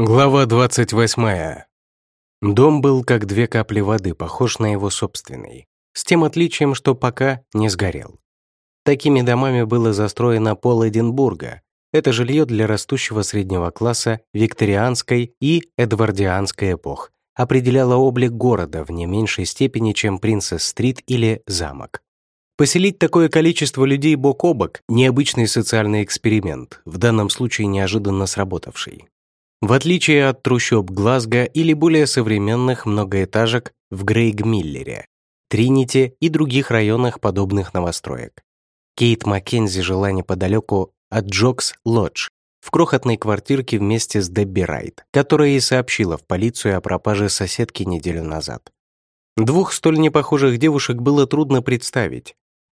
Глава 28. Дом был как две капли воды, похож на его собственный, с тем отличием, что пока не сгорел. Такими домами было застроено пол Эдинбурга. Это жилье для растущего среднего класса викторианской и эдвардианской эпох определяло облик города в не меньшей степени, чем Принцесс-стрит или замок. Поселить такое количество людей бок о бок – необычный социальный эксперимент, в данном случае неожиданно сработавший. В отличие от трущоб Глазго или более современных многоэтажек в Грейг-Миллере, Тринити и других районах подобных новостроек. Кейт Маккензи жила неподалеку от Джокс Лодж, в крохотной квартирке вместе с Дебби Райт, которая и сообщила в полицию о пропаже соседки неделю назад. Двух столь непохожих девушек было трудно представить.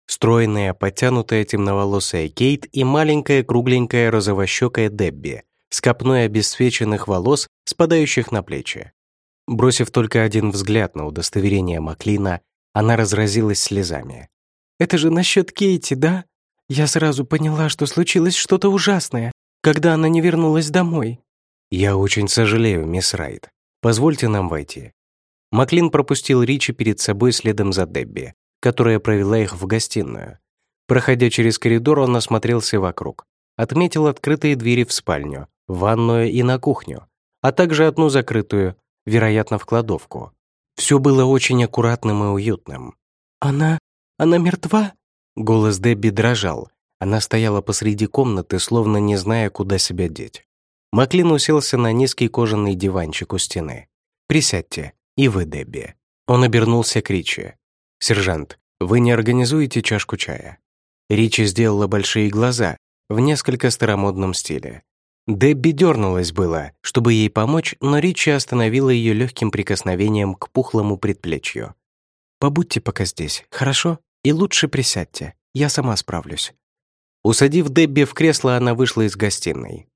Стройная, подтянутая темноволосая Кейт и маленькая кругленькая розовощекая Дебби, с копной обесцвеченных волос, спадающих на плечи. Бросив только один взгляд на удостоверение Маклина, она разразилась слезами. «Это же насчет Кейти, да? Я сразу поняла, что случилось что-то ужасное, когда она не вернулась домой». «Я очень сожалею, мисс Райт. Позвольте нам войти». Маклин пропустил Ричи перед собой следом за Дебби, которая провела их в гостиную. Проходя через коридор, он осмотрелся вокруг. Отметил открытые двери в спальню, ванную и на кухню, а также одну закрытую, вероятно, в кладовку. Все было очень аккуратным и уютным. «Она... она мертва?» Голос Дебби дрожал. Она стояла посреди комнаты, словно не зная, куда себя деть. Маклин уселся на низкий кожаный диванчик у стены. «Присядьте, и вы, Дебби». Он обернулся к Ричи. «Сержант, вы не организуете чашку чая?» Ричи сделала большие глаза в несколько старомодном стиле. Дебби дернулась было, чтобы ей помочь, но Ричи остановила ее легким прикосновением к пухлому предплечью. «Побудьте пока здесь, хорошо? И лучше присядьте, я сама справлюсь». Усадив Дебби в кресло, она вышла из гостиной.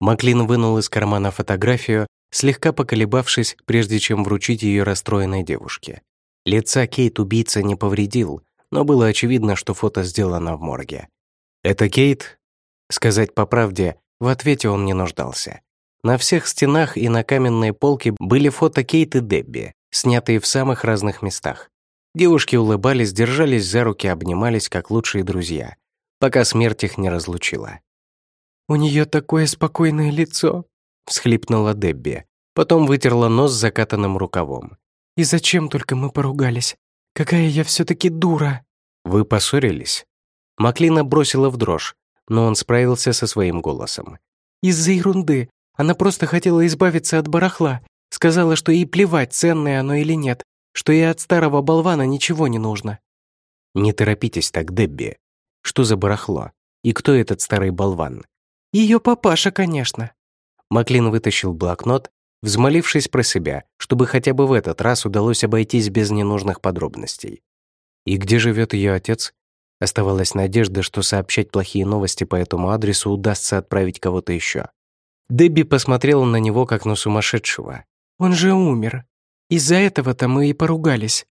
Маклин вынул из кармана фотографию, слегка поколебавшись, прежде чем вручить ее расстроенной девушке. Лица Кейт убийца не повредил, но было очевидно, что фото сделано в морге. «Это Кейт?» Сказать по правде, в ответе он не нуждался. На всех стенах и на каменной полке были фото Кейт и Дебби, снятые в самых разных местах. Девушки улыбались, держались за руки, обнимались, как лучшие друзья, пока смерть их не разлучила. «У нее такое спокойное лицо», — всхлипнула Дебби. Потом вытерла нос закатанным рукавом. «И зачем только мы поругались? Какая я все таки дура!» «Вы поссорились?» Маклина бросила в дрожь но он справился со своим голосом. «Из-за ерунды. Она просто хотела избавиться от барахла. Сказала, что ей плевать, ценное оно или нет, что ей от старого болвана ничего не нужно». «Не торопитесь так, Дебби. Что за барахло? И кто этот старый болван?» Ее папаша, конечно». Маклин вытащил блокнот, взмолившись про себя, чтобы хотя бы в этот раз удалось обойтись без ненужных подробностей. «И где живет ее отец?» Оставалась надежда, что сообщать плохие новости по этому адресу удастся отправить кого-то еще. Дебби посмотрела на него, как на сумасшедшего. «Он же умер. Из-за этого-то мы и поругались.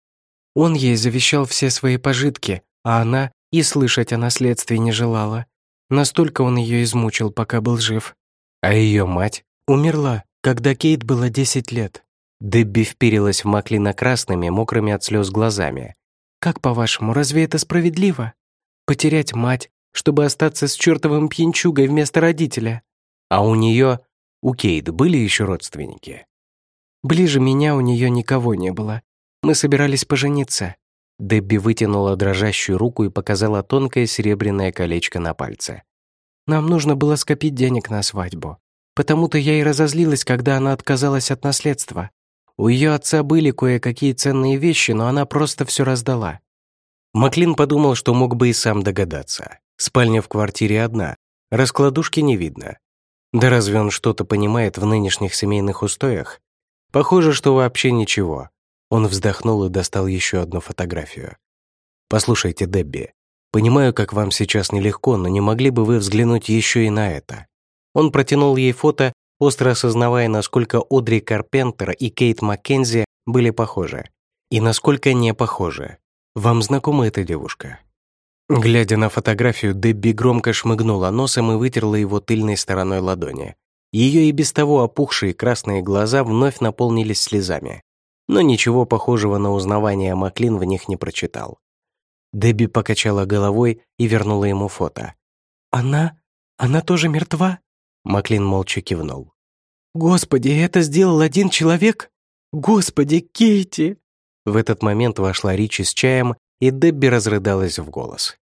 Он ей завещал все свои пожитки, а она и слышать о наследстве не желала. Настолько он ее измучил, пока был жив. А ее мать умерла, когда Кейт было 10 лет. Дебби вперилась в Маклина красными, мокрыми от слез глазами. «Как, по-вашему, разве это справедливо?» Потерять мать, чтобы остаться с чертовым пьянчугой вместо родителя. А у нее, у Кейт, были еще родственники? Ближе меня у нее никого не было. Мы собирались пожениться. Дебби вытянула дрожащую руку и показала тонкое серебряное колечко на пальце. Нам нужно было скопить денег на свадьбу. Потому-то я и разозлилась, когда она отказалась от наследства. У ее отца были кое-какие ценные вещи, но она просто все раздала. Маклин подумал, что мог бы и сам догадаться. Спальня в квартире одна, раскладушки не видно. Да разве он что-то понимает в нынешних семейных устоях? Похоже, что вообще ничего. Он вздохнул и достал еще одну фотографию. «Послушайте, Дебби, понимаю, как вам сейчас нелегко, но не могли бы вы взглянуть еще и на это?» Он протянул ей фото, остро осознавая, насколько Одри Карпентер и Кейт Маккензи были похожи. И насколько не похожи. Вам знакома эта девушка?» Глядя на фотографию, Дебби громко шмыгнула носом и вытерла его тыльной стороной ладони. Ее и без того опухшие красные глаза вновь наполнились слезами. Но ничего похожего на узнавание Маклин в них не прочитал. Дебби покачала головой и вернула ему фото. «Она? Она тоже мертва?» Маклин молча кивнул. «Господи, это сделал один человек? Господи, Кейти!» В этот момент вошла Ричи с чаем, и Дебби разрыдалась в голос.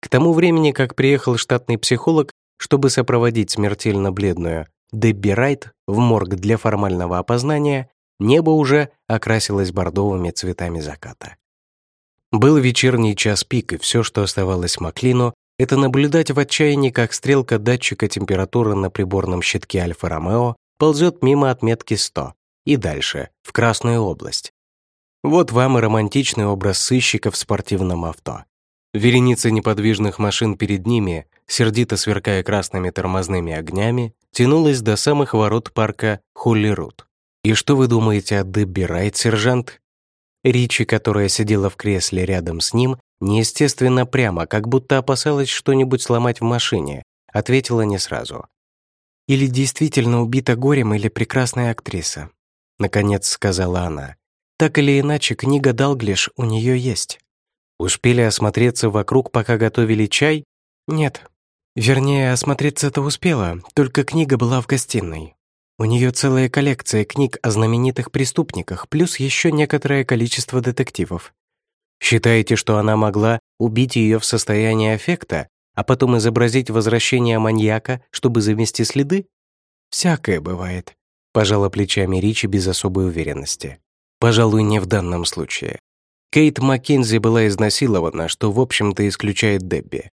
К тому времени, как приехал штатный психолог, чтобы сопроводить смертельно бледную Дебби Райт в морг для формального опознания, небо уже окрасилось бордовыми цветами заката. Был вечерний час пик, и все, что оставалось Маклину, это наблюдать в отчаянии, как стрелка датчика температуры на приборном щитке Альфа-Ромео ползет мимо отметки 100 и дальше, в Красную область. Вот вам и романтичный образ сыщика в спортивном авто. Вереница неподвижных машин перед ними, сердито сверкая красными тормозными огнями, тянулась до самых ворот парка Холлирут. И что вы думаете о Дебби Райт, сержант? Ричи, которая сидела в кресле рядом с ним, неестественно прямо, как будто опасалась что-нибудь сломать в машине, ответила не сразу. «Или действительно убита горем, или прекрасная актриса», — наконец сказала она. «Так или иначе, книга Далглиш у нее есть». «Успели осмотреться вокруг, пока готовили чай?» «Нет. Вернее, осмотреться-то успела, только книга была в гостиной. У нее целая коллекция книг о знаменитых преступниках, плюс еще некоторое количество детективов. Считаете, что она могла убить ее в состоянии аффекта, а потом изобразить возвращение маньяка, чтобы замести следы? Всякое бывает, пожала плечами Ричи без особой уверенности. Пожалуй, не в данном случае. Кейт Маккензи была изнасилована, что, в общем-то, исключает Дебби.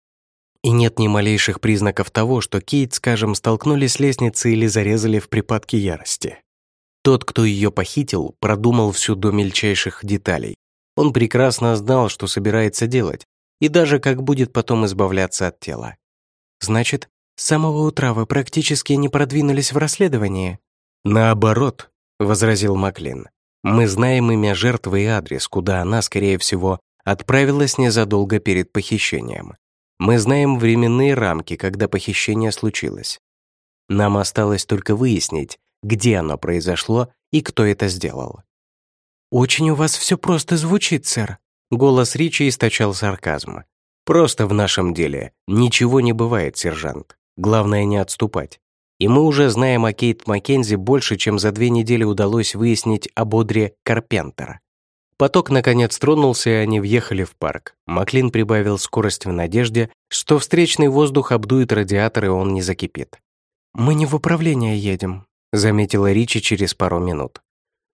И нет ни малейших признаков того, что Кейт, скажем, столкнулись с лестницей или зарезали в припадке ярости. Тот, кто ее похитил, продумал всю до мельчайших деталей. Он прекрасно знал, что собирается делать, и даже как будет потом избавляться от тела. «Значит, с самого утра вы практически не продвинулись в расследовании?» «Наоборот», — возразил Маклин. «Мы знаем имя жертвы и адрес, куда она, скорее всего, отправилась незадолго перед похищением. Мы знаем временные рамки, когда похищение случилось. Нам осталось только выяснить, где оно произошло и кто это сделал. «Очень у вас все просто звучит, сэр». Голос Ричи источал сарказм. «Просто в нашем деле ничего не бывает, сержант. Главное не отступать. И мы уже знаем о Кейт Маккензи больше, чем за две недели удалось выяснить об Одре Карпентер. Поток, наконец, тронулся, и они въехали в парк. Маклин прибавил скорость в надежде, что встречный воздух обдует радиатор, и он не закипит. «Мы не в управление едем», — заметила Ричи через пару минут.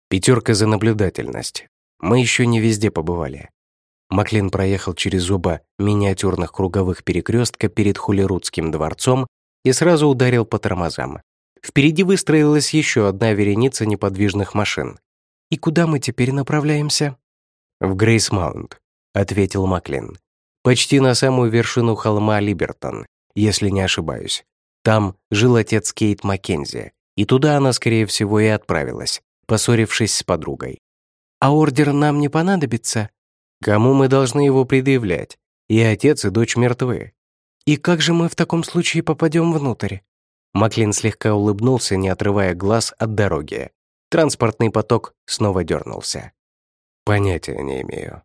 «Пятерка за наблюдательность. Мы еще не везде побывали». Маклин проехал через оба миниатюрных круговых перекрестка перед Хулерудским дворцом и сразу ударил по тормозам. Впереди выстроилась еще одна вереница неподвижных машин. «И куда мы теперь направляемся?» «В Грейсмаунт», — ответил Маклин. «Почти на самую вершину холма Либертон, если не ошибаюсь. Там жил отец Кейт Маккензи, и туда она, скорее всего, и отправилась, поссорившись с подругой. «А ордер нам не понадобится?» «Кому мы должны его предъявлять? И отец, и дочь мертвы». «И как же мы в таком случае попадем внутрь?» Маклин слегка улыбнулся, не отрывая глаз от дороги. Транспортный поток снова дернулся. Понятия не имею.